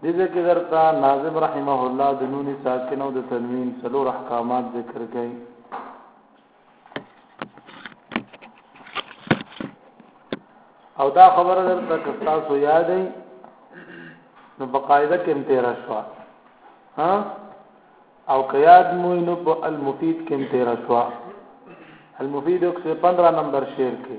دې ځای کې درته ناظم رحمه الله د نون ساکنه او د تنوین څلور احکامات ذکر کړي او دا خبره درته که تاسو یاد وي نو په قاعده کې تیر شو ها او قیاد مو نو په المفید کې تیر شو المفید 115 نمبر شعر کې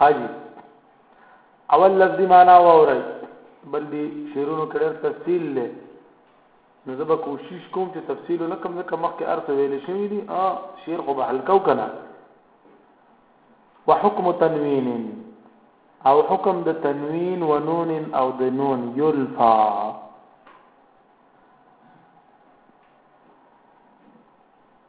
حاجی اول لفظي معنا واورئ بل دي شعرونو کې ډېر تفصیل لې نو زه به کوشش کوم چې تفصیل نه کوم ځکه مخکې ارث ویل شوی دي ا شعر خو به حلقو کنه وحكم تنوين او حکم د تنوین و نون او د نون یلفا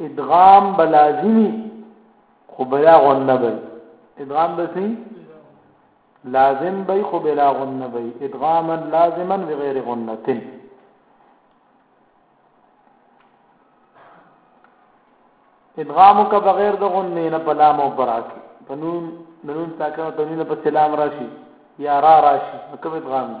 ادغام بلازمی خو بلا غنه بی ادغام بسی لازم بی خو بلا غنه بی ادغاما لازما بغیر غنتن ادغامو کا بغیر د غنه نه بلام او براکی پنون نون ساکن تنوین په سلام راشي یا را راشي کوم ادغام دی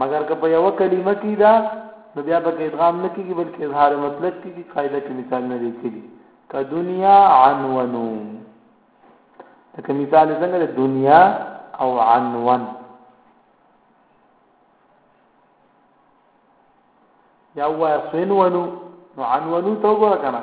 مګر که په یوه کلمه کې ده نو بیا پکې ادغام نه کیږي بلکې اظهار مطلق کیږي قاعده کې مثال نه لیکلي ک دنیا عنونو لکه مثال څنګه د دنیا او عنوان یا واسنونو نو عنونو ته وګوره کنه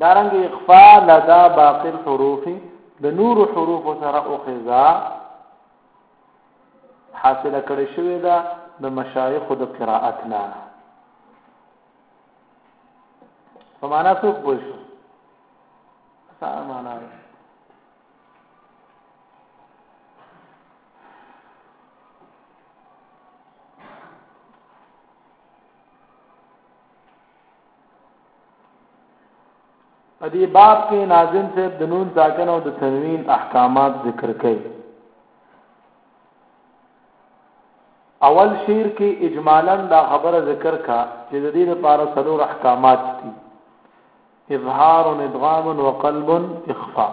دارنګ اخفا لدا باقی الحروف د نور حروف سره او خزا حاصله کړی شوې ده د مشایخ د قرائت نه په معنا څه پوه شو څه معنا ده په دې باب کې ناظم صاحب د نون ساکن او د تنوین احکامات ذکر کړي اول شعر کې اجمالا دا خبره ذکر کا چې د دې لپاره څلور احکامات دي اظهار ادغام وقلب اخفاء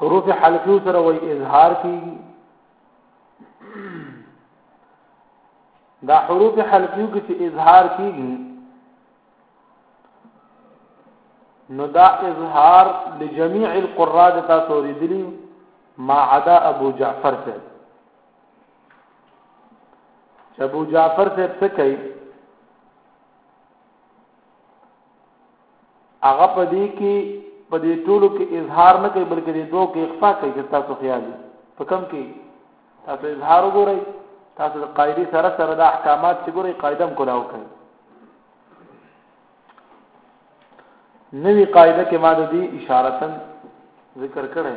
حروف حلقیو سره وای اظهار کیږي دا حروف حلقیو کې چې اظهار کیږي نو دا اظهار لجميع القراء د تاسو ورېدلی ما عدا ابو جعفر ته چې ابو جعفر ته څه کوي هغه په دې کې په دې ټولو کې اظهار نه کوي بلکې دې دوه کې اخفا کوي چې تاسو خیال دي په کم کې تاسو اظهار وګورئ تاسو د قاعده سره سره د احکامات چې ګورئ قاعده هم کولاو کوي نوی قاعده کې ما د دې اشارتن ذکر کړی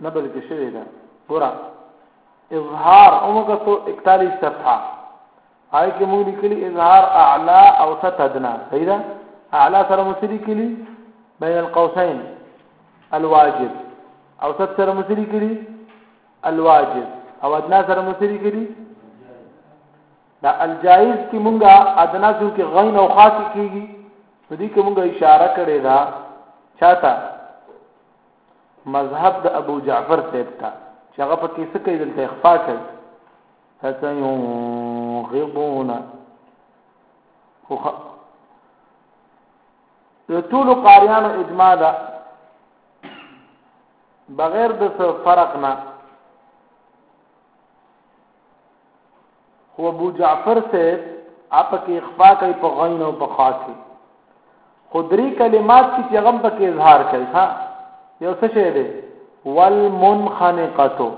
نه بلکې شوې ده ګوره اظهار اومګه تو 41 صفحه آی کې موږ لیکلي اظهار اعلا او ستدنا صحیح ده اعلا سره مسری کلی بین القوسین الواجب او ست سره مسری کلی الواجب او ادنا سره مسری کلی دا الجائز کې مونږه ادنا څو کې غین او خاص کیږي په دې کې مونږه اشاره کړې ده چاته مذهب د ابو جعفر صاحب ته چې هغه په کیسه کې دلته اخفا کوي فسينغضون د ټول قاریانو اجماع ده بغیر د فرق نه خو ابو جعفر صاحب اپ کې اخفا کوي په غین او په خا کې خدري کلمات چې هغه په کې اظهار کوي ها یو څه شه دی والمنخنقه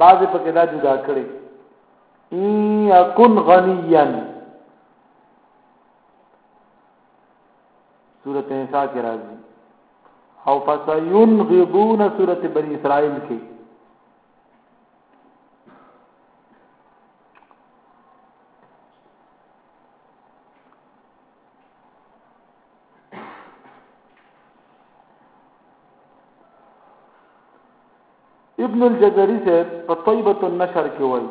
بعض په کې دا جدا کړي ان يكن غنيا سورت نساء کې راځي او فسينغضون سورت بني اسرائيل کې ابن الجزري سے په طيبه النشر کې وایي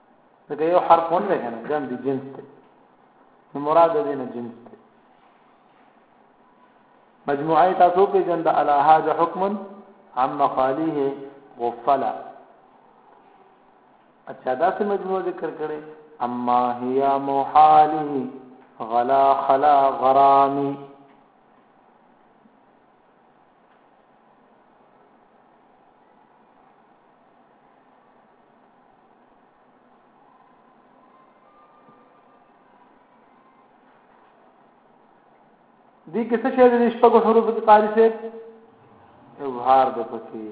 دغه یو حرف ونه دی کنه جمع دی جنس دی نو مراد دی نه جنس دی مجموعه تاسو په جند علی هاذا حکم عم خالیه غفلا اچھا دا سه مجموعه ذکر کړي اما هي محالی غلا خلا غرامی دې کې څه شی د شپږو حروف کې قاری شي اظهار د پکې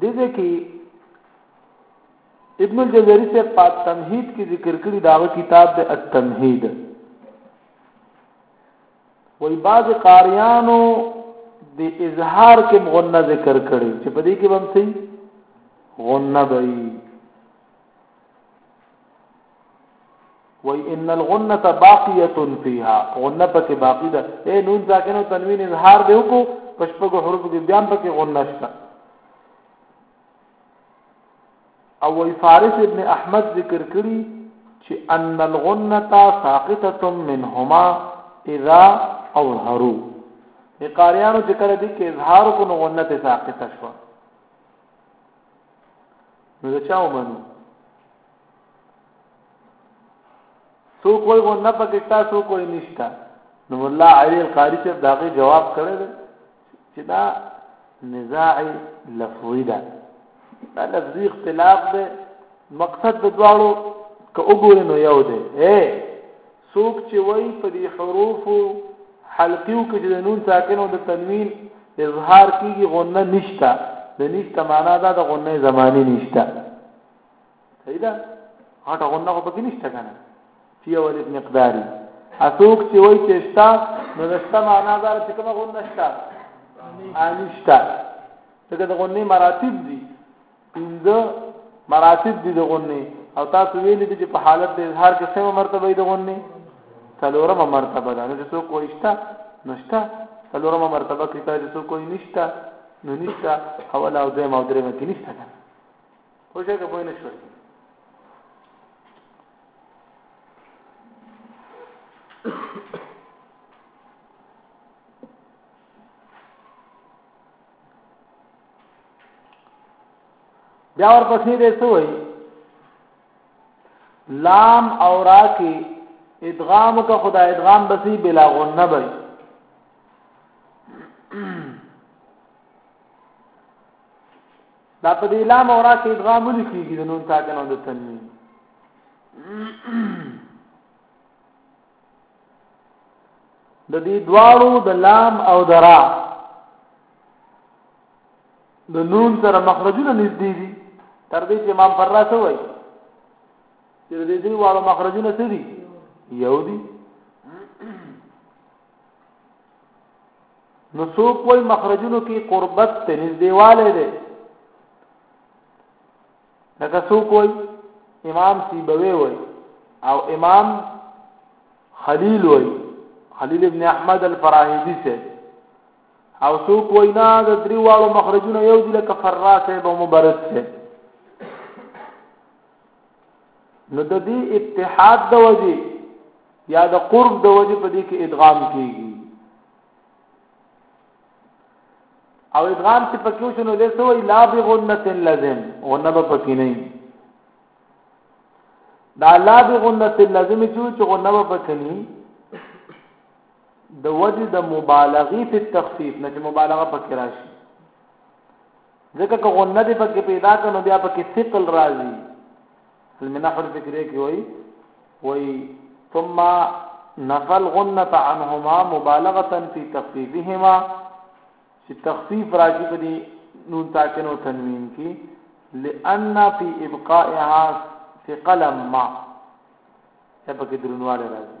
دې دې کې ابن الجزري سے پات تمهید کی ذکر کړی داغه کتاب د التمهید وای باز قاریانو د اظهار کې غنه ذکر کړي چې په دې کې بم سي غنه بي وای ان الغنه باقيه فيها غنه پکې باقی ده اے نون ساکن او تنوین اظهار به وکړو پشپغه حروف کې بیا پکې غنه شته او وی فارس ابن احمد ذکر کړي چې ان الغنه ساقطه منهما اذا اظهروا د قاریانو چې کله دي کې اظهار کو نو غنه ته ساقطه شو نو دا چا ومنو سو کوئی غنه پکې تاسو کوئی نشتا نو الله علی القاری چې داغه جواب کړی چې دا نزاع لفظي ده دا لفظي اختلاف ده مقصد د دواړو که وګورئ نو یو دی اے څوک چې وای په دې حروف حلقیو کې چې د نون ساکن او د تنوین اظهار کیږي غنه نشتا د نشتا معنا دا د غنه زمانی نشتا صحیح ده هټه غنه خو پکې نشته کنه فی اول مقداری اسوک چې وای چې شتا نو دشتا معنا دار چې کومه غنه شتا انشتا دغه د غنه مراتب دي پنځه مراتب دي د غنه او تاسو ویل دي چې په حالت د اظهار کې سمه مرتبه دی د غنه څلورمه مرتبه ده نو چې څوک وای شتا نشتا څلورمه مرتبه کې ته چې څوک وای نشتا نو نشتا حواله او دیم او درېمه کې نشتا خو څه کوی نه شوي بیا ورپسې دې څه وایي لام او را کې ادغام کا خدا ادغام بسی بلا غنه بل دا په دې لام او را کې ادغام نه کیږي د نون ساکن او د تنوین د دې دواړو د لام او د را د نون سره مخرجونه نږدې دي تر دې چې امام فرا څه وایي چې دې دې واړو مخرجونه څه دي یو دي نو څوک وای مخرجونو کې قربت ته نږدېواله ده لکه څوک وای امام سیبوی وای او امام خلیل وای خلیل ابن احمد الفراهیدی سه او څوک وای نه د دریوالو مخرجونو یو دی لکه فراس به مبرد سه نو د دې اتحاد د وجه یا د قرب د وجه په دې کې ادغام کیږي او ادغام چې پکې وشنو دې سوې لا بغنه لازم غنه به پکې نه دا لا بغنه لازم چې غنه به پکې نه د وجه د مبالغه په تخفیف نه چې مبالغه پکې راشي ځکه که غنه دې پکې پیدا کنو بیا پکې ثقل راځي علم نحو فکرې کې وای وای ثم نفل غنه عنهما مبالغه فی تخفیفهما چې تخفیف راځي په دې نون تاکنو تنوین کې لئن فی ابقائها ثقلا ما چې پکې درنواله راځي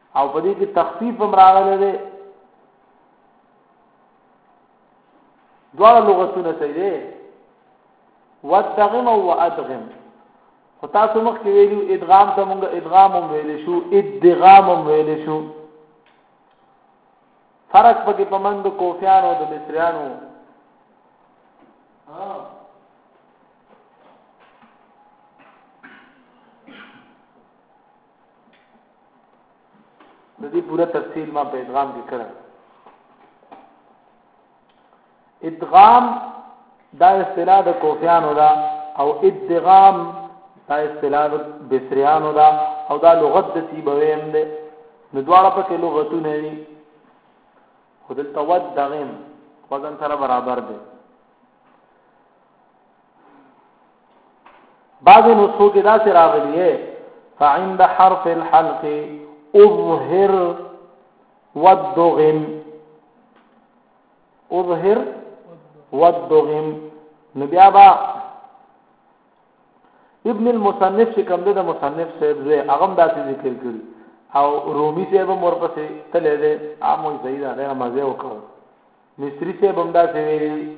او په دې کې تخفیف هم راغلی دی دواړه لغتونه صحیح دي ودغم او ادغم خو تاسو مخ کې ویلو ادغام ته مونږ ادغام هم ویل شو ادغام هم ویل شو فرق پکې پمند کوفیان او د مصریانو د دې پوره تفصیل ما په ادغام کې کړم ادغام دا اصطلاح د کوفیانو دا او ادغام دا اصطلاح د بصریانو دا او دا لغت د سیبویم ده نو دواړه پکې لغتونه دي خدل تود دغیم وزن سره برابر دي بعض نسخو کې دا سره راغلی فعند حرف الحلق اظهر والدغم اظهر والدغم نو بیا با ابن المصنف چې کوم د مصنف صاحب زوی هغه دا ذکر کړی او رومي صاحب مور پسې تلې ده عامو زیدا ده مزه وکړ مصری صاحب هم دا څه ویلي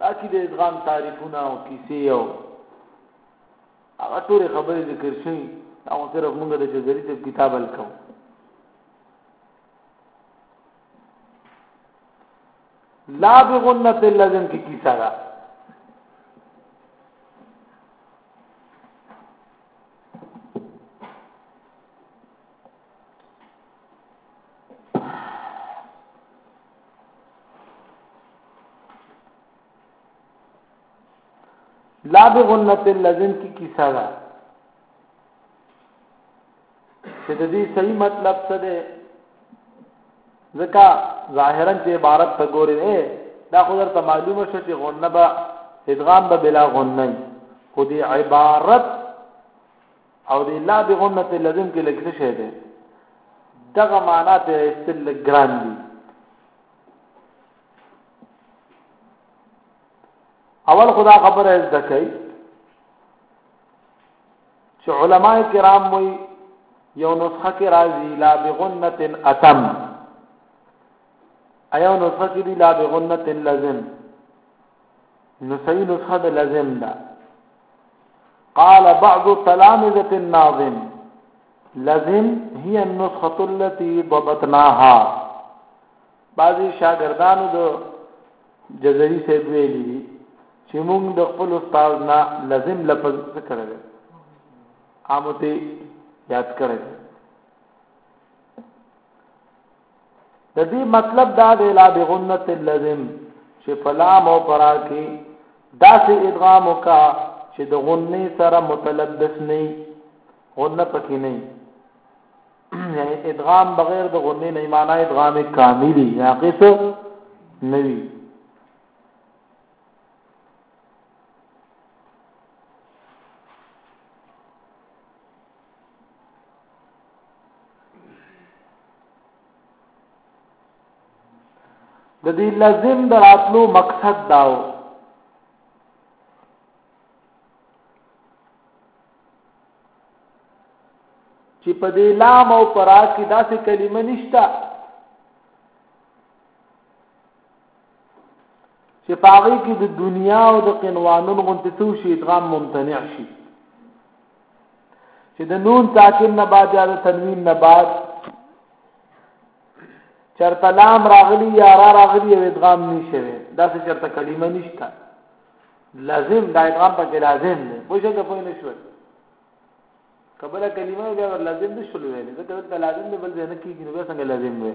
داسې د ادغام تعریفونه او کیسې او هغه ټول خبرې ذکر شوی دا خو صرف موږ د جزري صاحب کتاب الکو لا بغنت اللزم کی کیسه ده لا بغنت اللذن کی کیسا دا چې د دې صحیح مطلب څه دی ځکه ظاهرا چې عبارت ته ګورې دا خو درته معلومه شو چې غنبه ادغام به بلا غنن خو دې عبارت او د لا بغنت لازم کې لږ څه دی دغه معنا ته استل ګران دي اول خدا خبره از دکې چې علما کرام وي یو نسخه کې راځي لا بغنت اتم ایو نسخه کې لا بغنت لازم نو صحیح نسخه د لازم ده قال بعض تلامذه الناظم لازم هي النسخه التي ضبطناها بعضی شاګردانو د جزري سید ویلي دي چې موږ د خپل استاد نه لازم لفظ څه کړل عامته یاد کړل د دې مطلب دا دی لا بغنت اللزم چې فلام او پرا کې داسې ادغام وکا چې د غنې سره متلبس نه غنه پکې نه یعنی ادغام بغیر د غنې نه معنی ادغام کاملی یا قص نوی د دې لازم دراتلو مقصد داو چې په دې لام او پرا کې داسې کلمه نشته چې پاغي کې د دنیا او د قنوانون غونته څو شي ادغام ممتنع شي چې د نون ساکن نه بعد یا د تنوین نه بعد چرته لام راغلی یا را راغلی او ادغام نشي دا څه چرته کلمه نشته لازم دا ادغام پکې لازم دی پوه شئ که پوه نه شئ کبله کلمه بیا لازم نشول ویل ځکه دا لازم دی بل ځای نه کیږي نو څنګه لازم وي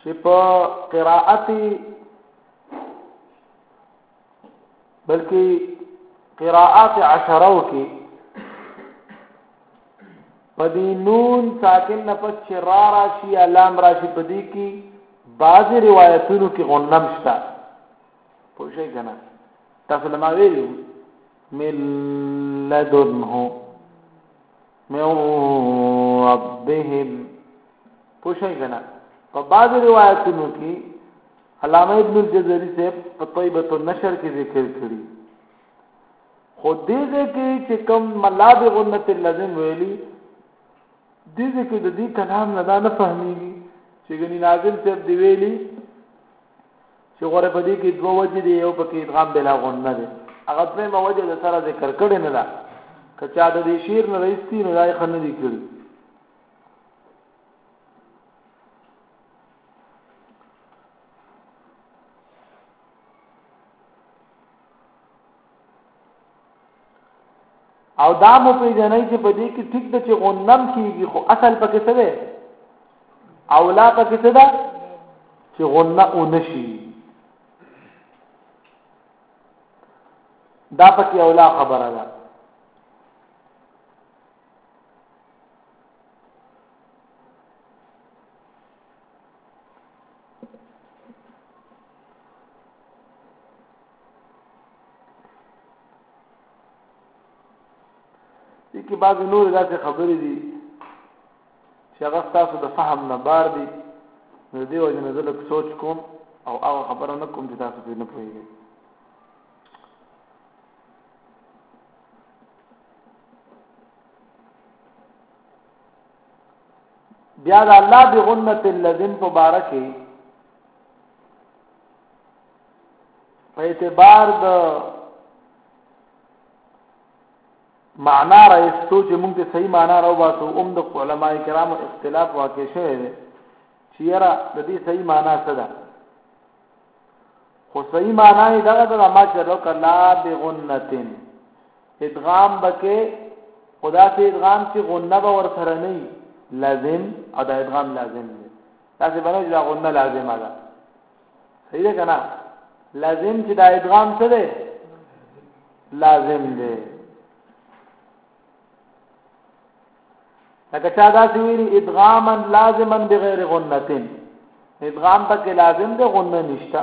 چې په قراءت بلکې قراءات عشره کې پدې نون ساکن نه پس چې را راشي یا لام راشي پدې کې بعض روایتونو کې غنم شته پوه شئ کنه تاسو لمه ویلو ملذنه من ربهم پوښی کنه په بعض روایتونو کې علامه ابن الجزري صاحب په طيبه النشر کې ذکر کړی خو دې ځکه چې کوم ملاد غنت لازم ویلي دې ځکه د دې کلام نه دا نه فهميږي چې غني ناظم صاحب دی ویلي چې غره په دې کې دوه وجې دی یو پکې ادغام بلا غون نه دی هغه دویمه وجه د سره ذکر کړي نه ده که چا د دې شعر نه رئیستی نه دای خنه دي کړی او دا مو پیژنئ چې په دې کې ټیک د چې غنم کیږي خو اصل پکې څه دی او لا پکې څه ده چې غنه اونشي دا پکې اولا خبره ده دي کې بعض نور داسې خبرې دي چې هغه تاسو د فهم نه بار دي نو دی وجه نه زلک سوچ کوم او هغه خبره نه کوم چې تاسو په نه پوهیږئ بیا د الله بغنت الذین مبارکه په اعتبار د معنا را استو چې موږ ته صحیح معنا راو باسو اوم د علما کرامو اختلاف واقع شوی دی چې یاره د دې صحیح معنا څه ده خو صحیح معنا یې دغه د ما چې لو کلا بغنتن ادغام بکې خدا سے ادغام چې غنه به ور سره نه لازم او دا ادغام لازم دی تاسو باندې دا غنه لازمه ده صحیح ده کنه لازم چې دا ادغام څه ده لازم ده لکه چا دا ویلي ادغاما لازما بغیر غنتين ادغام پکې لازم ده غنه نشته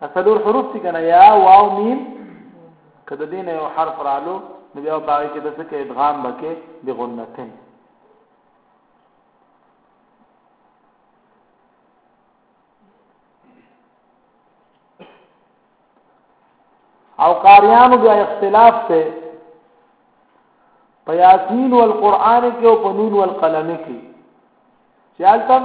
دا څلور حروف دي کنه یا واو میم کده دینه یو حرف رالو نو بیا په هغه کې د څه کې ادغام بکې د غنتن او قاریانو بیا اختلاف ته په یاسین او القرآن کې او په نون او القلم کې چې التم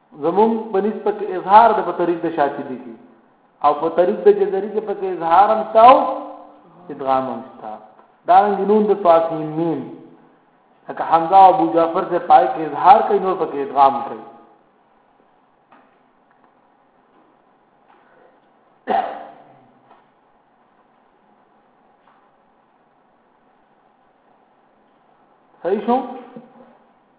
زمونږ په نس په کې اظهار د په طریق د شاطبی کې او په طریق د جزری کې په کې اظهار هم شته او ادغام هم شته دا رنګ نون د طاسین میم لکه حمزه او ابو جعفر سے پای کې اظهار کوي نور په کې ادغام کوي صحیح شو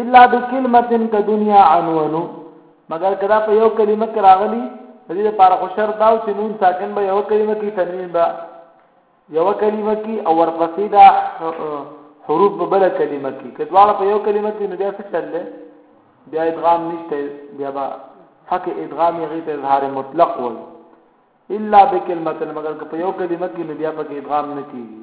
الا بکلمه د دنیا عنوانو مگر کدا په یو کلمه کې راغلی د دې لپاره خو شرط دا چې نون ساکن به یو کلمه کې تنوین به یو کلمه کې او ورپسې دا حروف په بل کلمه کې کډواله په یو کلمه کې نو بیا څه چل دی بیا ادغام نشته بیا به حق ادغام یې غیته اظهار مطلق وي الا بکلمه مگر که په یو کلمه کې نو بیا په ادغام نه کیږي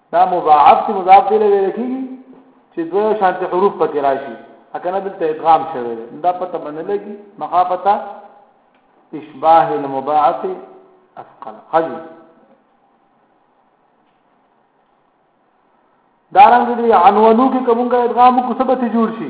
دا مضاعف چې مضاعف دی لوي کیږي چې دوه شانتي حروف پکې راشي اکنه دلته ادغام شوی دی دا پته باندې لګي مخافته اشباه المضاعف اثقل حجم دارنګ دی عنوانو کې کومه ادغام کو سبت جوړ شي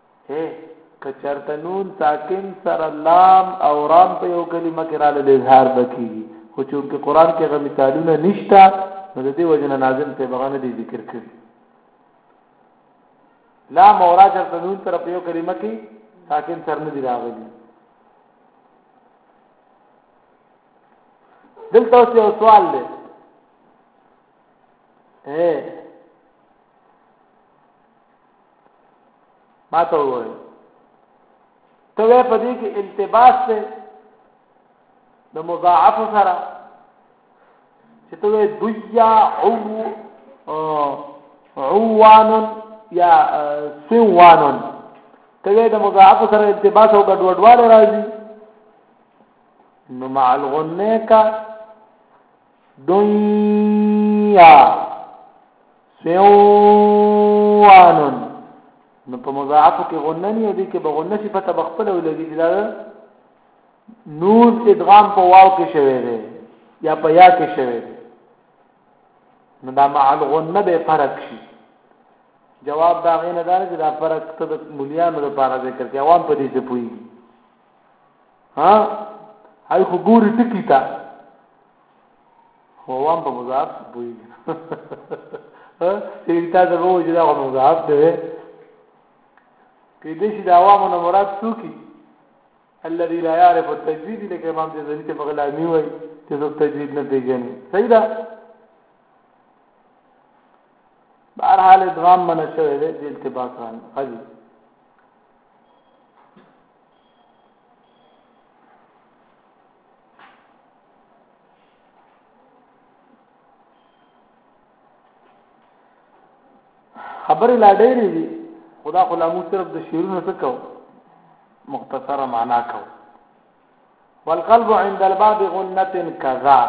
هه که چرته نون ساکن سره لام او رام په یو کلمه کې رااله د اظهار بکیږي خو چونکه قران کې غو مثالونه نشته نو د دې وجنه ناظم ته بغانه دي ذکر کړي لا مورا چرته نون تر په یو کلمه کې ساکن سر نه دی راغلی دلته اوس یو سوال دی اے ما ته وویل ته وې په دې کې التباس ته د مضاعف سره چې ته وې دویا او عوان یا سوان ته وې د مضاعف سره التباس او ګډوډواله راځي نو مع الغنه کا دنیا سوانن نو په مضاعف کې غنه نه دي کې به غنه شي پته بخپل ولګي چې دا نون ادغام په واو کې شوی دی یا په یا کې شوی دی نو دا مع الغنه به فرق شي جواب دا غینه دا چې دا فرق ته د مليانو لپاره ذکر کوي عوام په دې څه پوي ها هاي خو ګوري ټکی تا خو وام په مضاف بوي ها چې تا دا وو چې دا مضاف دی کې دې چې دا عوامو نه مراد څوک الذي لا يعرف التجويد لکه امام دې ځنی ته بغلا می وای چې څوک تجوید نه پیژني صحیح ده بهر حال ادغام منشوي دې التباس باندې خبرې لا ډېرې دي خدا خو لا موږ صرف د شعرونو څه کوو مختصره معنا کوو والقلب عند الباب غنة كذا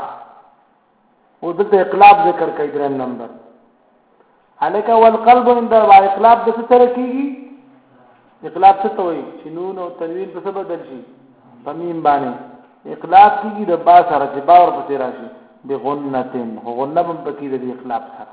او د اقلاب ذکر کوي دریم نمبر الک اول قلب عند اقلاب د څه سره کیږي اقلاب څه ته وایي چې نون او تنوین په څه بدل شي په میم باندې اقلاب کیږي د با سره چې باور پسې راشي بغنتن غنه هم پکې د اقلاب سره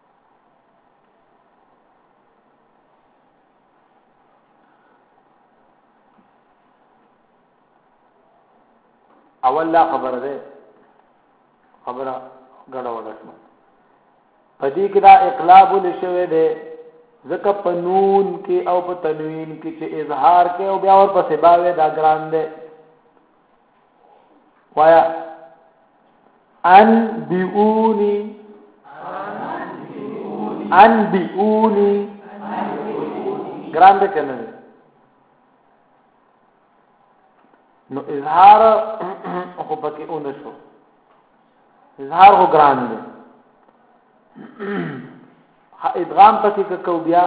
اول لا خبره ده خبره غړه وړه شو پدې کې دا اقلاب لشوه ده ځکه په نون کې او په تنوین کې چې اظهار کې او بیا ور پسې باوې دا ګران ده وایا ان بیونی ان بیونی ګرام به کنه نو اظهار خو پکې اون شو اظهار خو ګران دی ادغام پکې کو بیا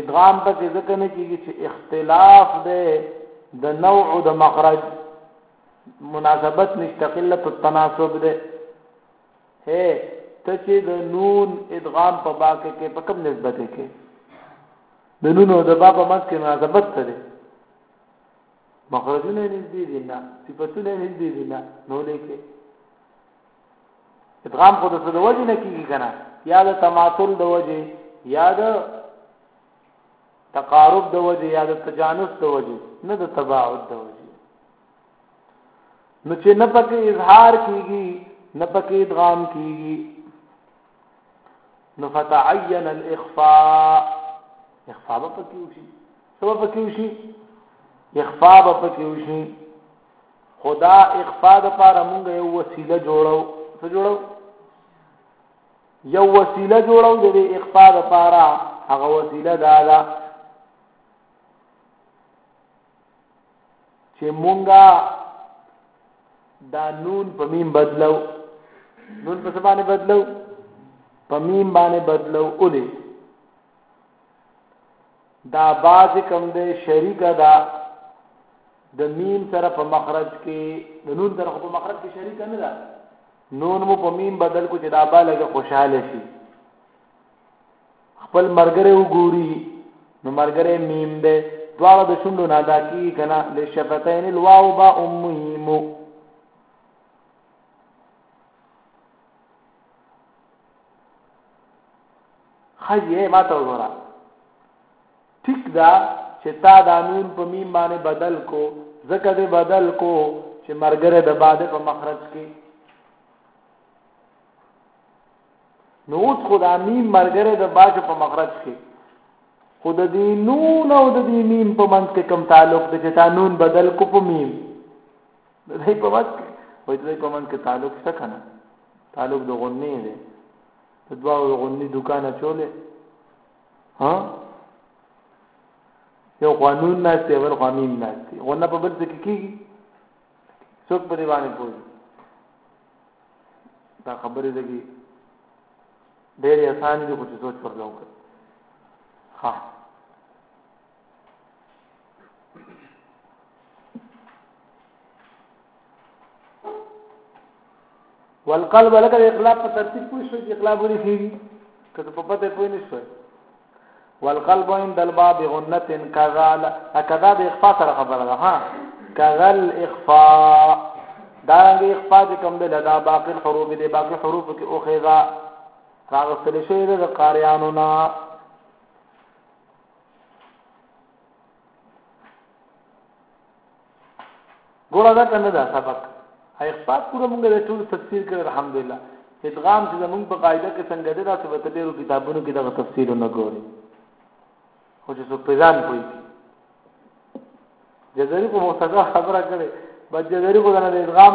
ادغام په کې ځکه نه کیږي چې اختلاف ده د نوع د مخرج مناسبت نشته قلت التناسب ده هي ته چې د نون ادغام په با کې کې په کوم نسبت کې د نون او د با په منځ کې مناسبت څه ده مخرجونه نږدې دي نه صفاتونه نږدې دي نه نو لیکه ادغام خو د څه د وجې نه کیږي کنه یا د تماثل د وجې یا د تقارب د وجې یا د تجانس د وجې نه د تباعد د وجې نو چې نه پکې اظهار کیږي نه پکې ادغام کیږي نو فتعین الاخفاء اخفاء پکې وشي سبب پکې وشي اخفاء پکې وشي خو دا اخفا د پاره مونږ یو وسیله جوړو څه جوړو یو وسیله جوړو د دې اخفا د پاره هغه وسیله دا ده چې مونږه دا نون په میم بدلو نون په باندې بدلو په میم باندې بدلو اولې دا با چې کوم دی شریکه ده د میم سره په مخرج کې د نون سره په مخرج کې شریکه نه ده نون مو په میم بدل کو چې دا با لګه خوشاله شي خپل مرګره وګوري نو مرګره میم ده دواړه د شوندو نه ادا کی کنه لشفتین الواو با امهم خیه ما ته وګوره ټیک دا چې تا دا نون په میم باندې بدل کو زکه دې بدل کو چې مرګره د باده په مخرج کې نو اوس خدا میم مرګره د باده په مخرج کې خود دې نون او د دې میم په منځ کې کم تعلق د چې تا نون بدل کو په میم د دې په وخت کې وای د دې په من کې تعلق شته کنه تعلق د غنی دی د دوا غنی دکان چولې ها یو قانون ناشته ور قانون ناشته غنه په بل څه کې کیږي څوک په دې باندې پوي دا خبرې دګي ډېر آسان دي خو چې سوچ پر لوګ ها والقلب لکه د اقلاب په ترتیب پوه شو چې اقلاب ولې کیږي کته په پته پوه نه شو والقلب عند الباب غنه كغال هكذا د اخفاء سره خبره ده ها كغل اخفاء دا د اخفاء چې کوم ده دا باقي حروف دي باقي حروف کې او خذا راغستل شوی د قاریانو نه ګوره دا کنه دا سبق اخفاء پورا موږ د ټول تفسیر کړ الحمدلله ادغام چې زمونږ په قاعده کې څنګه ده دا څه په ډیرو کتابونو کې دغه تفسیر نه ګوري خو چې څو پیزان کوي جزري کو مختصر خبره کړي بس جزري کو نه ادغام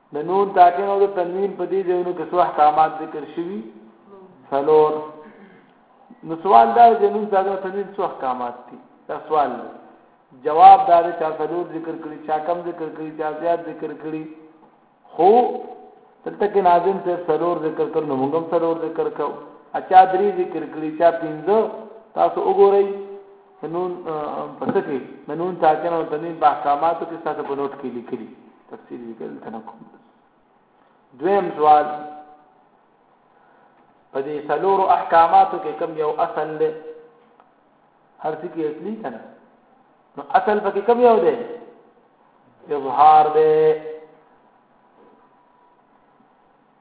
د نون تاکن او د تنوین په دې ځایونو کې څو احکامات ذکر شوي څلور نو سوال دا چې نون تاکن او تنوین څو احکامات دي دا سوال دی جواب دا دی چې څلور ذکر کړي چا کم ذکر کړي چا زیات ذکر کړي خو دلته کې ناظم ته څلور ذکر کړ نو موږ هم څلور ذکر کوو اچا درې ذکر کړي چا پنځه تاسو وګورئ د نون په څه کې د نون ساکن او تنوین په احکاماتو کې تاسو په نوټ کې لیکلي تفصیل لیکل تنه کوم دویم سوال په دې سلور احکاماتو کې کم یو اصل دی هر څه کې اصلي کنه نو اصل پکې کم یو دی اظهار دی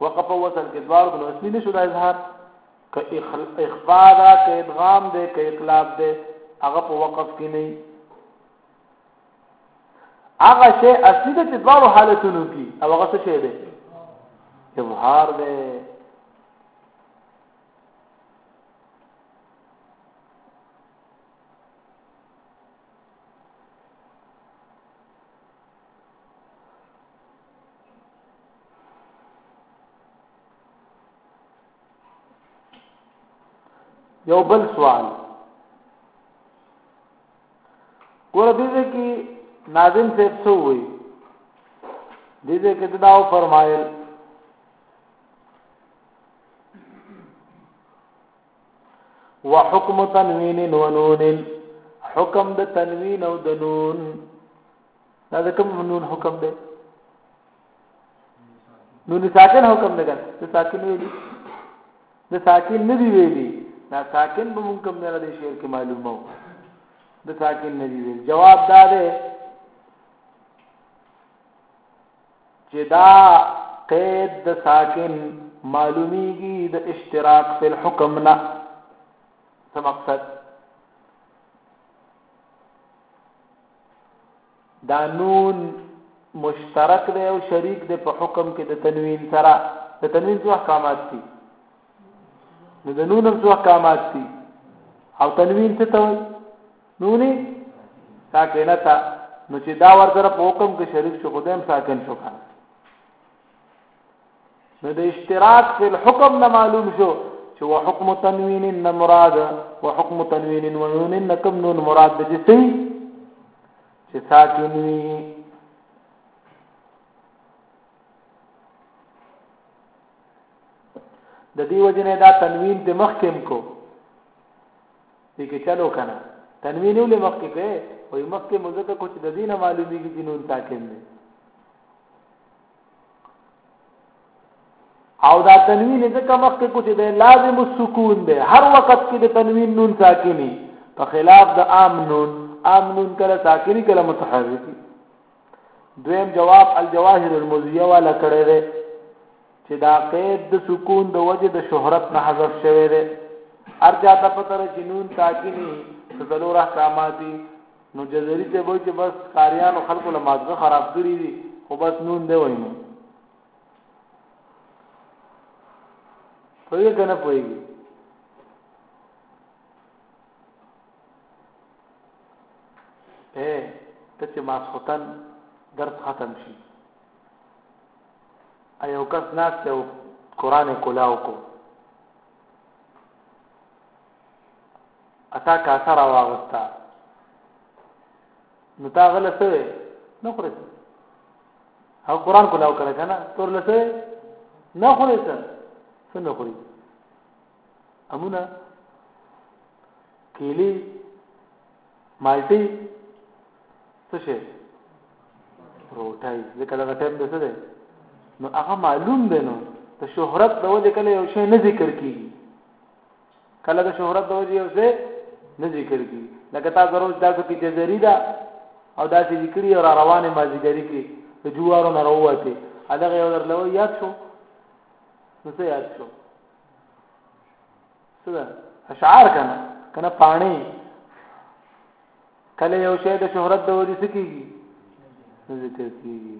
وقف او وصل کې دوار بل اصلي نشو د اظهار ک اخفاء دا ک ادغام دې ک اقلاب دې هغه په وقف کې نه هغه شی اصلي د دوار حالتونو کې او هغه څه شی دې اظهار دې یو بل سوال ګور دې کې ناظم صاحب څه وایي دې کې دا فرمایل وحكم تنوين ونون حكم د تنوين او د نون دا د کوم نون حکم دی نون ساکن حکم دی ګان د ساکن ویلي د ساکن نه دی ویلي دا ساکن به مونږ کوم نه دی شعر کې معلومه و د ساکن نه دی ویل جواب دا دی چې دا قید د ساکن معلومیږي د اشتراک فی الحکم نه څه مقصد دا نون مشترک دی او شریک دی په حکم کې د تنوین سره د تنوین څه احکامات دي نو د نون هم څه احکامات دي او تنوین څه ته وایي نونی ساکنه تا نو چې دا ور سره په حکم کې شریک شو خدایم ساکن شو کنه نو د اشتراک فی الحکم نه معلوم شو چې وحکم تنوین نه مراد وحکم تنوین و نون نه کوم نون مراد د جسی چې ساکن وي د دې وجنه دا تنوین د مخکم کو دې کې چلو کنه تنوین ولې مخکې کې وي مخکې مزه ته کوچ د دینه معلومیږي چې نون ساکن دی او دا تنوین ځکه مخکې کو چې د لازم السکون دی هر وخت کې د تنوین نون ساکنی په خلاف د عام نون عام نون کله ساکنی کله متحرکی دویم جواب الجواهر المزیه والا کړی دی چې دا قید د سکون د وجه د شهرت نه حذف شوی دی ارجا ته پتر چې نون ساکنی څلور احکاماتي نو جزيري صاحب وای چې بس کاريانو خلکو له مازغه خراب کړی دي خو بس نون دی وای نو په یوه کنه پويږي اے ته چې ماسختن درس ختم شي ایو کس ناس ته قران کولاو کو اتا کاسه را واغستا نو تا غل سوې نه خورې هغه قران کولاو کړه کنه تور لسه نه خورې څه څه نه خورې امونه کیلی مالټي څه شي روټای ځکه دا ټیم د څه دی نو هغه معلوم دی نو ته شهرت د وجه کله یو شی نه ذکر کیږي کله د شهرت د وجې یو څه نه ذکر کی لکه تا زروج دا څه پیته زری دا او دا چې ذکر یې را روانه مازیګری کې د جوارو نه راوته هغه یو درلو یاد شو نو څه یاد شو څه ده اشعار کنه کنه پانی کله یو شی د شهرت د وجې څه کیږي نه ذکر کیږي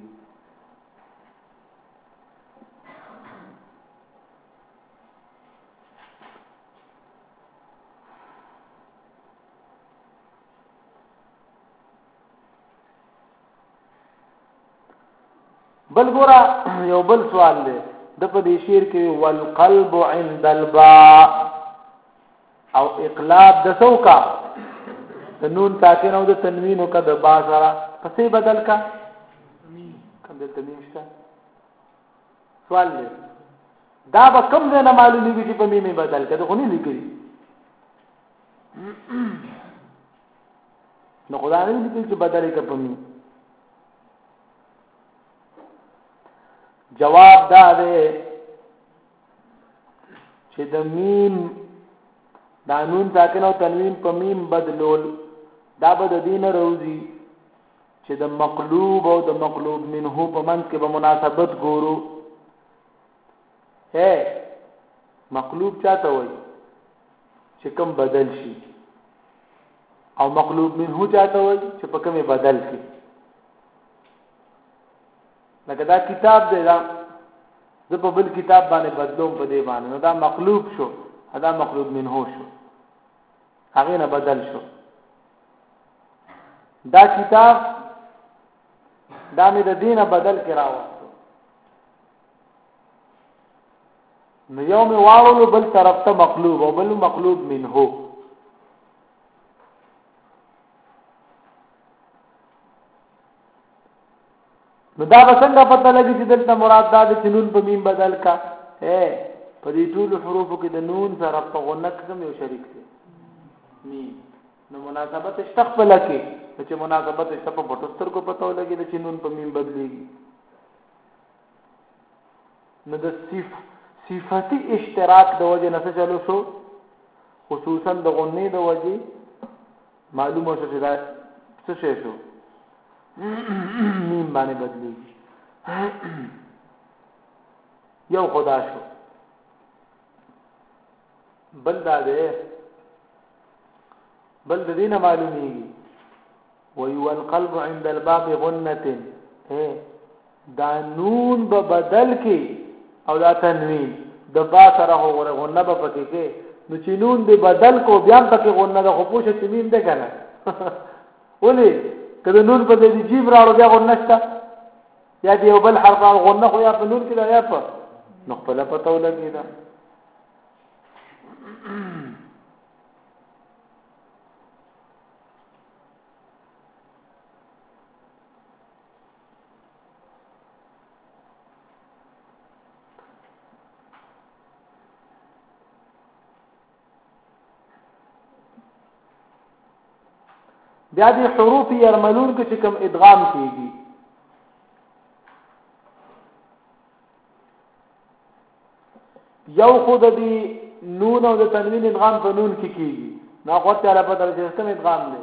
بل ګورا یو بل سوال دی د په دې شعر کې والقلب عند الباء او اقلاب د سوکا د نون ساکن او د تنوین او کده با سره پسې بدل کا کم د تنوین شته سوال دی دا به کوم ځای نه معلومیږي چې په میمه بدل کړي خو نه لیکي نو خدای نه لیکي چې بدل کړي په میمه جواب دا دی چې د میم دا نون ساکن او تنوین په میم بدلول دا به د دین روزي چې د مقلوب او د مقلوب منه په منځ کې به مناسبت ګورو اے مقلوب چاته وای چې کم بدل شي او مقلوب منه چاته وای چې په کومه بدل شي لکه دا کتاب دی دا زه په بل کتاب باندې بدلوم په دې باندې نو دا مقلوب شو دا مقلوب منه شو هغه نه بدل شو دا کتاب دا مې د دینه بدل کې راوستو نو یو مې واړو بل طرف ته مقلوب او بل مقلوب منه نو دا به څنګه پته لګي چې دلته مراد دا دی چې نون په میم بدل کا اے په دې ټول حروفو کې د نون سره په غنه کوم یو شریک دی میم نو مناسبت استخپل کې چې مناسبت شته په پټو سترګو پته ولګي چې نون په میم بدلېږي نو د صف صفتی اشتراک د وجه نه چلو شو خصوصا د غنې د وجه معلومه شو چې دا څه شی شو میم باندې بدلیږي یو خدا شو بل دا دی بل د دینه معلومیږي ويو القلب عند الباب غنه اے دا نون به بدل کی او دا تنوین د با سره خو غره غنه به پکې کې نو چې نون دی بدل کو بیا پکې غنه د خو پوښه چې میم ده کنه ولی کله نون په دې جیب راړو بیا غو نشته یا دی یو بل حرف غو نه خو یا په نون کې دا یا په نو خپل پته ولګی دا بیا د حروف يرملون کې چې کوم ادغام کیږي یو خود دی نون او د تنوین ادغام په نون کې کیږي نو خو ته علاوه پر چې کوم ادغام دی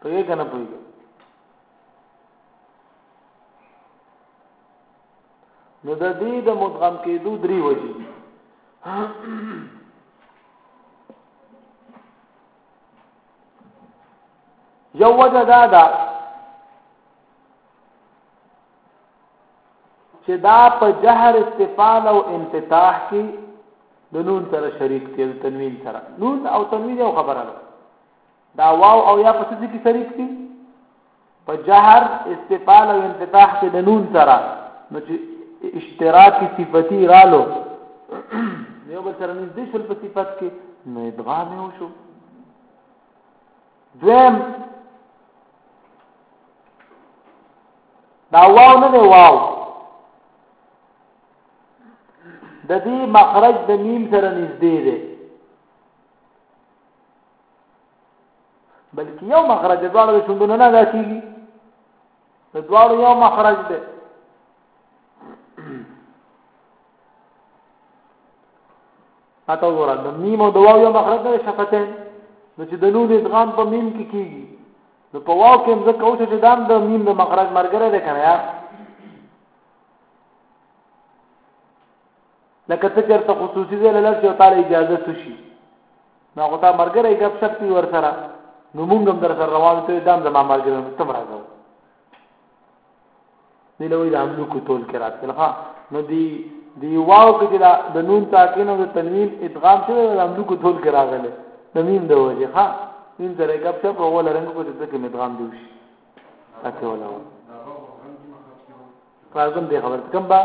په یې کنه پوي نو د دې د مدغم کېدو درې وجې دي یو وجه دا ده چې دا په جهر استفال او انفتاح کې د نون سره شریک دی تنوین سره نون او تنوین یو خبره ده دا واو او یا په څه کې شریک دي په جهر استفال او انفتاح کې د نون سره نو چې اشتراکی صفتی رالو یو بل سره نږدې شول په صفت کې نو ادغام یې وشو دویم دا واو نه دی واو د دې مخرج د میم سره نږدې دی بلکې یو مخرج دی دواړو شوندونو نه دا کیږي د دواړو یو مخرج دی اته وګوره د میم او د واو یو مخرج دی شفتین نو چې د نون ادغام په میم کې کیږي نو په واو کې ځکه اوس چې دام د میم د مخرج مرګره ده کنه یار لکه ته چرته خصوصي ځای لاله شي او تعالی اجازه سشي نو خو تا مرګره یې غب شپ کوي ور سره نو مونږ هم در سره روان ته دام زما مرګره نو تم راځو دی له وی د عملو کو تول کې راتل ها نو دی دی واو کې چې د نون ساکن او د تنوین ادغام شوی د عملو کو تول کې راغله د میم د وجه ها میم سره غب شپ او ول رنگ کو چې څه کې ادغام دی شي اته ولا پرازم دی خبر کم با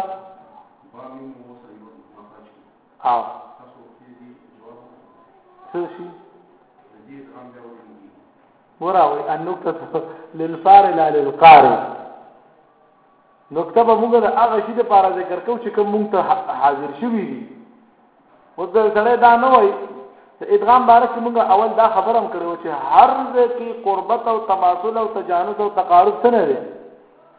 او څه شي وراوي ان نقطه للفار لا للقارئ نقطه به موږ د هغه شي لپاره ذکر کوو چې کوم موږ ته حاضر شوی دی اوس د سړی دا نه وای د ادغام باره کې موږ اول دا خبره هم کړو چې هر ځای کې قربت او تماثل او تجانس او تقارب څه نه دی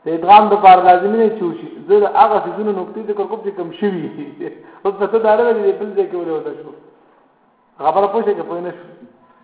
د ادغام د پار لازمي نه چوشي زه د هغه سيزونو نقطې ذکر کوم چې کم شوي اوس په څه داره دی بل ځای کې ولې ودا شو خبره پوښتنه کوي نه شو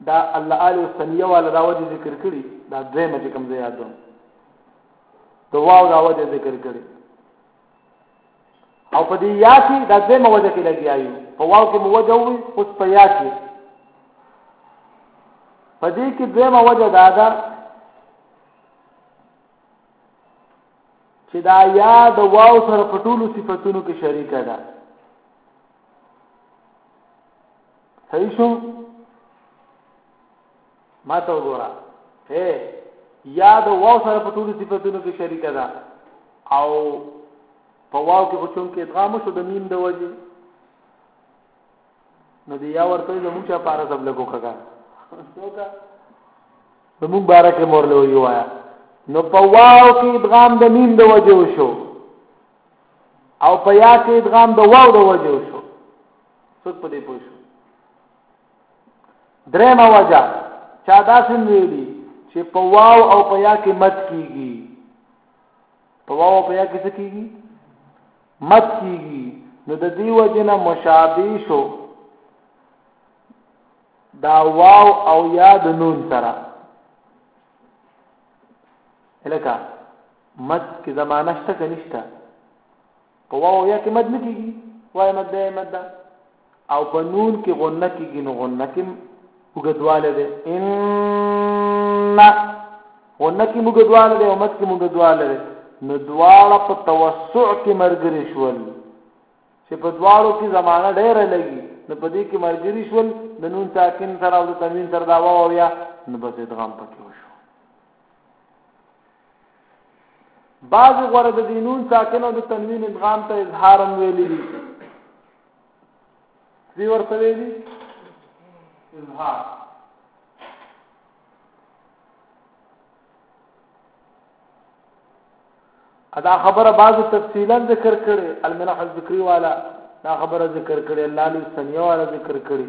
دا الله الی الثنیه والا دا وجه ذکر کړي دا دویمه چې کوم ځای یادوم د واو دا وجه ذکر کړي او په دې یا کې دا دویمه وجه کې لګي آیو په واو کې موجه وي اوس په یا کې په دې کې دویمه وجه دا ده چې دا یا د واو سره په ټولو صفاتونو کې شریکه ده صحیح شو ما ته وګوره هي یا د واو سره په ټولو صفاتونو کې شریک ده او په واو کې خو چون کې ادغام شو د میم د وجه نو دی یا ورته زموږ چا پارا سب لګو کګا څوکا زموږ بارکه مور له یو آیا نو په واو کې ادغام د میم د وجه وشو او په یا کې ادغام د واو د وجه وشو څوک په دې پوه شو درېمه وجه چا داسې ویلي چې په واو او په یا کې مت کیږي په واو او په یا کې څه کیږي مت کیږي نو د دې وجه نه مشابه شو دا واو او یا د نون سره الکه مت کې زمانه شته کنيشته په واو یا کې مد نه کیږي وای مد ده مد ده او په نون کې غنه کیږي نو غنه کې وګدواله ده ان غنه کې وګدواله ده او مد کې وګدواله ده نو دواړه په توسع کې مرګري شول چې په دواړو کې زمانہ ډېره لګي نو په دې کې مرګري شول د نون ساکن سره او د تنوین سره دا واو یا نو بس ادغام پکې وشو بعض غره د دینون ساکن او د تنوین ادغام ته اظهارم ویلی دي دی ورته ویلی اظهار ادا خبره بعض تفصیلا ذکر کړي المنح الذکری والا دا خبره ذکر کړي الله لوی سنیه والا ذکر کړي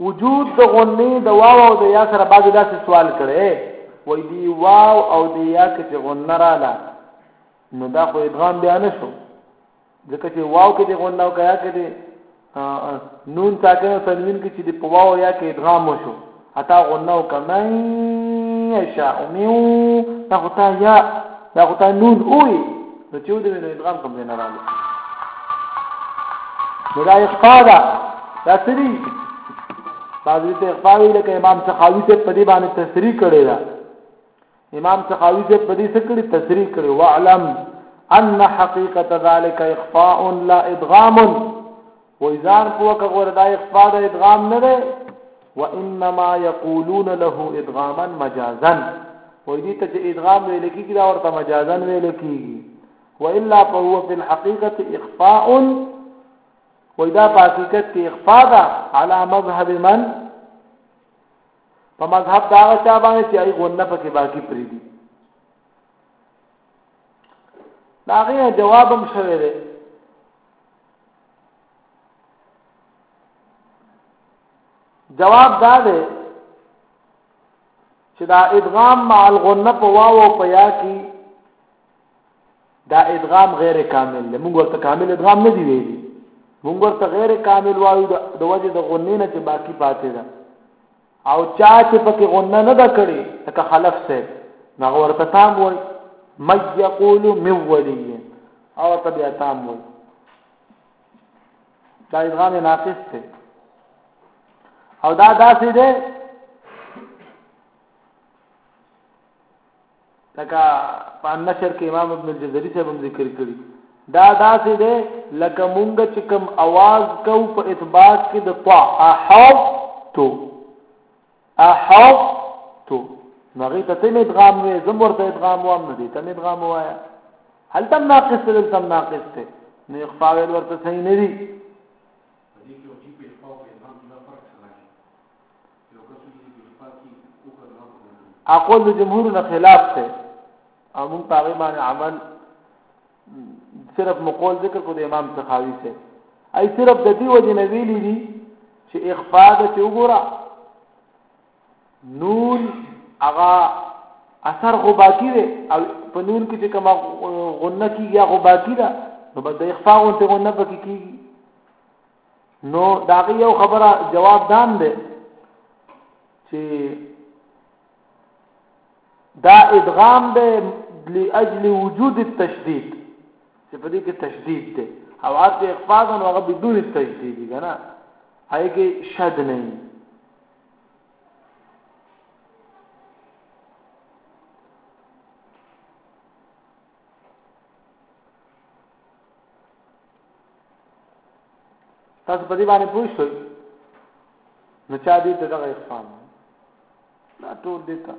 وجود د غنې د واو او د یا سره بعضې داسې سوال کړی وای دی واو او د یا کې چې غنه رااله نو دا خو ادغام بیا نه شو ځکه چې واو کې د غنه او کیا کې د نون ساکن او تنوین کې چې د په واو یا کې ادغام وشو اتا غنه او کمن یشاء میو دا خو تا یا دا خو تا نون اوی نو چې ودرې نو ادغام کوم ځای نه راغلی نو دا اخفا ده دا څه دي بعضې ته اخفا وي لکه امام سخاوي صاحب په دې باندې تصریح کړې ده امام سخاوي صاحب په دې څه کړې تصریح کړې واعلم ان حقیقت ذلك اخفاء لا ادغام وای ځان کوه که غوره دا اخفاء د ادغام نه دی وانما یقولون له ادغاما مجازا وای دي ته چې ادغام ویل کیږي دا ورته مجازا ویل کیږي والا فهو فی الحقیقه اخفاء وای دا په حقیقت کې اخفاء ده علی مذهب من په مذهب دا هغه چا باندې چې ای غونه پکې باقی پری دي دا غي جوابم شوه جواب دا دی چې دا ادغام مع الغنه په واو او په یا کې دا ادغام غیر کامل دی موږ ورته کامل ادغام نه دی ویلي موږ ورته غیر کامل وایو د وجه د غنې نه چې باقی پاتې ده او چا چې پکې غنه نه ده کړې لکه خلف صاحب نو هغه ورته تام وایي من یقول من ولی او ورته بیا تام وایي دا ادغام ناقص دی او دا داسې دی لکه په النشر کې امام ابن الجزري صاحب هم ذکر کړي دا داسې ده لکه مونږ چې کوم आवाज کو په اثبات کې د طا احب تو احب تو نو غي ته تم ادغام وې زم ورته ادغام وام نه دي تم ادغام وایا هل تم ناقص ته تم ناقص ته نو اخفاء ویل ورته صحیح نه دي اقول جمهور نه خلاف ته او موږ په هغه باندې عمل صرف مقول ذکر کو د امام سخاوي سه اي صرف د دې وجه نه ویلي دي چې اخفاء د چې وګوره نون هغه اثر خو باقی دی او په نون کې چې کوم غنه کیږي هغه باقی ده نو بده اخفاء او ته غنه پکې کیږي نو دا غي یو خبره جواب دام دی چې دا ادغام دی لاجل وجود التشدید چې په دې کې تشدید دی او عرض اخفاء نو هغه بدون تشدید دی کنه هغه کې شد نه تاسو په دې باندې پوه شئ نو چا دې ته دغه احسان دا ټول دې ته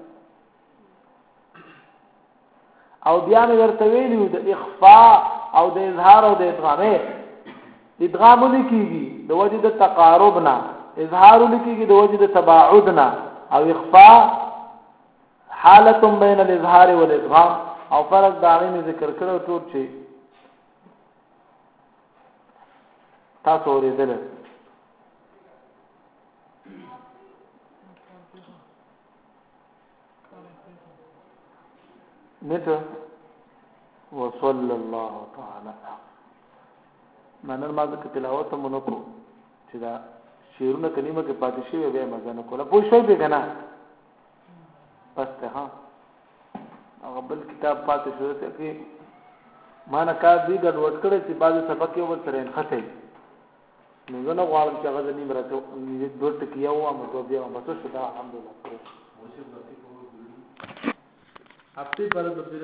او بیا مې ورته ویلو د اخفاء او د اظهار او د ادغام ادغام لیکيږي د وجه د تقارب نه اظهار لیکيږي د وجه د تباعد نه او اخفاء حالت بین الاظهار والادغام او فرق دا غي ذکر کړو ټول چې تاسو ورېدل نته وصلى الله تعالى منن ما ځکه تلاوت مونږ کو چې دا شعرونه کلمه کې پاتې شي به مزه نه کوله پوه شوي به کنه بس ته ها هغه بل کتاب پاتې شو ته کې ما نه کار دی ګډ وډ کړی چې بعضې سبق یو بل سره نښتی نو زه نه غواړم چې هغه زنیم راته دوه ټکي یو وام دوه بیا وام بس شو دا الحمدلله هفته پر د